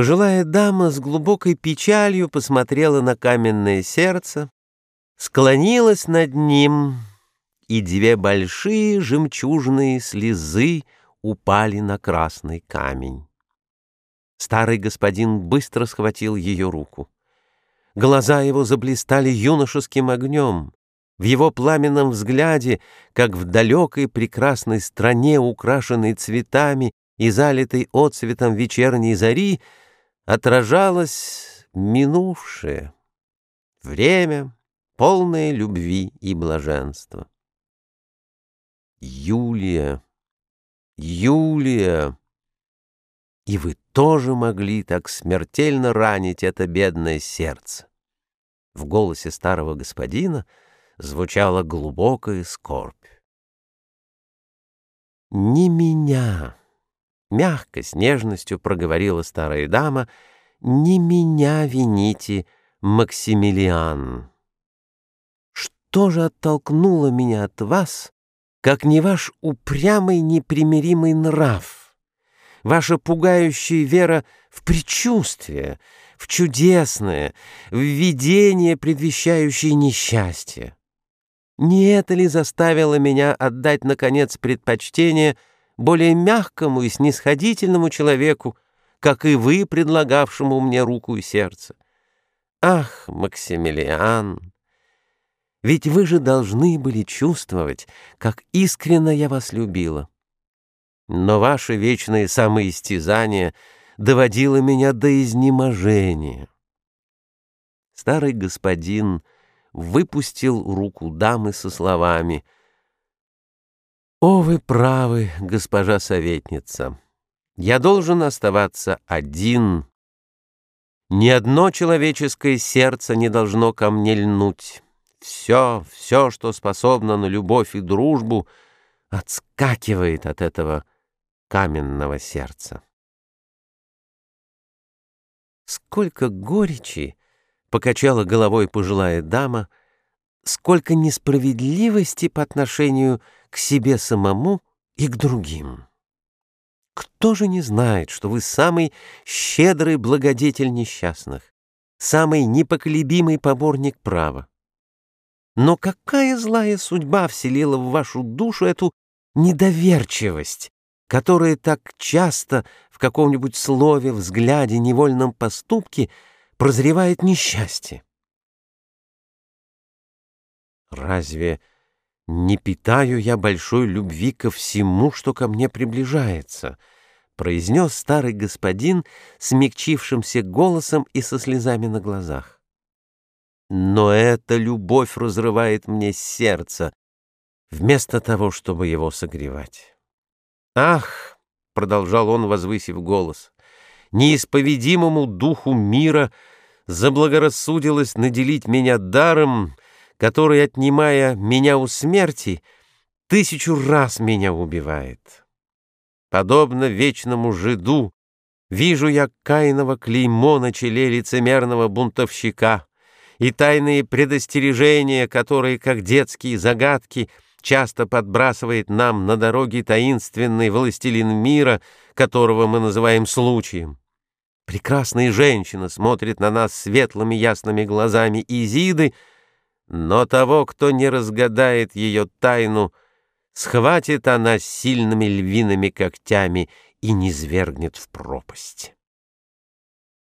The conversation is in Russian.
Пожилая дама с глубокой печалью посмотрела на каменное сердце, склонилась над ним, и две большие жемчужные слезы упали на красный камень. Старый господин быстро схватил ее руку. Глаза его заблистали юношеским огнем. В его пламенном взгляде, как в далекой прекрасной стране, украшенной цветами и залитой отцветом вечерней зари, отражалось минувшее время, полное любви и блаженства. Юлия, Юлия, и вы тоже могли так смертельно ранить это бедное сердце. В голосе старого господина — звучала глубокая скорбь. «Не меня!» — мягко, с нежностью проговорила старая дама. «Не меня вините, Максимилиан! Что же оттолкнуло меня от вас, как не ваш упрямый непримиримый нрав, ваша пугающая вера в предчувствие, в чудесное, в видение, предвещающее несчастье?» Не это ли заставило меня отдать, наконец, предпочтение более мягкому и снисходительному человеку, как и вы, предлагавшему мне руку и сердце? Ах, Максимилиан! Ведь вы же должны были чувствовать, как искренно я вас любила. Но ваше вечное самоистязание доводило меня до изнеможения. Старый господин выпустил руку дамы со словами «О, вы правы, госпожа советница! Я должен оставаться один. Ни одно человеческое сердце не должно ко мне льнуть. Все, все, что способно на любовь и дружбу, отскакивает от этого каменного сердца». Сколько горечи! покачала головой пожилая дама, сколько несправедливости по отношению к себе самому и к другим. Кто же не знает, что вы самый щедрый благодетель несчастных, самый непоколебимый поборник права? Но какая злая судьба вселила в вашу душу эту недоверчивость, которая так часто в каком-нибудь слове, взгляде, невольном поступке — прозревает несчастье. Разве не питаю я большой любви ко всему, что ко мне приближается? произнес старый господин смягчившимся голосом и со слезами на глазах. Но эта любовь разрывает мне сердце, вместо того, чтобы его согревать. «Ах!» — продолжал он, возвысив голос неисповедимому духу мира заблагорассудилось наделить меня даром, который, отнимая меня у смерти, тысячу раз меня убивает. Подобно вечному жиду, вижу я Каиново клеймо на челе лицемерного бунтовщика и тайные предостережения, которые, как детские загадки, часто подбрасывает нам на дороге таинственный властелин мира, которого мы называем случаем. Прекрасная женщина смотрит на нас светлыми ясными глазами Изиды, но того, кто не разгадает ее тайну, схватит она сильными львиными когтями и низвергнет в пропасть.